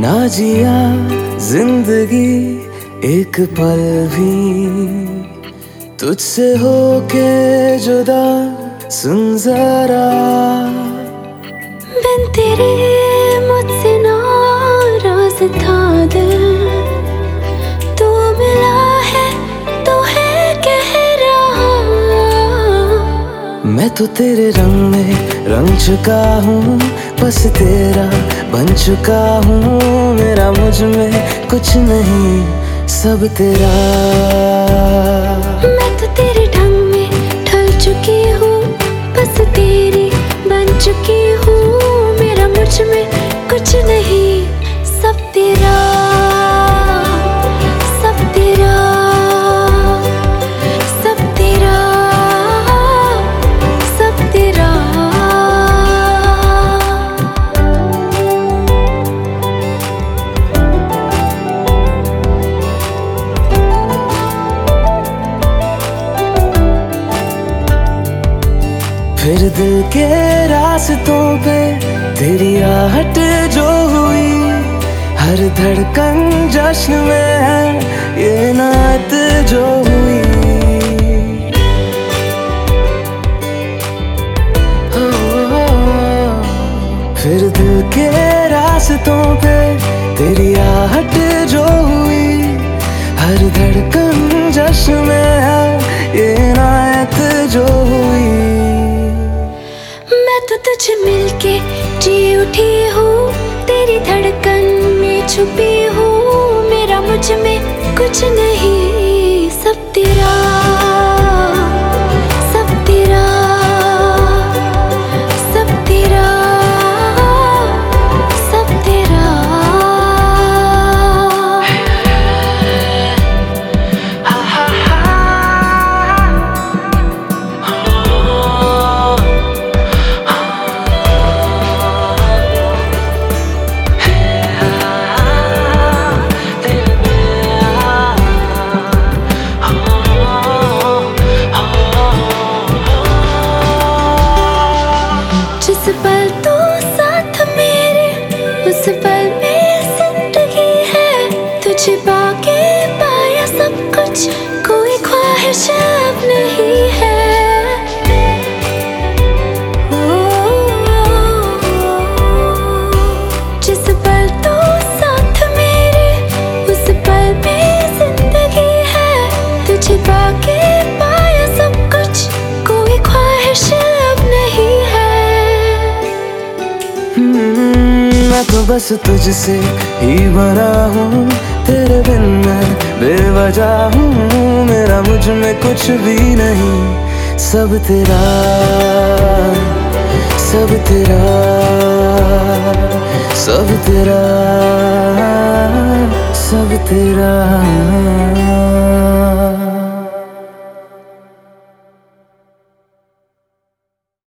जिया ज़िंदगी एक पल भी। तुझसे होके जुदा सुन जरा। बिन तेरे मुझसे नाराज़ था दिल। तू मिला है तो है कह रहा मैं तो तेरे रंग में रंग चुका हूँ बस तेरा बन चुका हूँ मेरा मुझमें कुछ नहीं, सब तेरा। मैं तो तेरे ढंग में ढल चुकी हूँ, बस तेरी बन चुकी हूँ, मेरा मुझमें कुछ नहीं फिर दिल के रास्तों पे तेरी आहट जो हुई, हर धड़कन जश्न में है ये नात जो हुई। फिर दिल के तुझे मिलके जी उठी हूँ। तेरी धड़कन में छुपी हूँ। मेरा मुझमें कुछ नहीं उस पल में ज़िंदगी है। तुझे पाके पाया सब कुछ। कोई ख्वाहिश अब मैं तो बस तुझसे ही भरा हूँ, तेरे बिन मैं बेवजह हूँ। मेरा मुझमें कुछ भी नहीं, सब तेरा सब तेरा सब तेरा सब तेरा।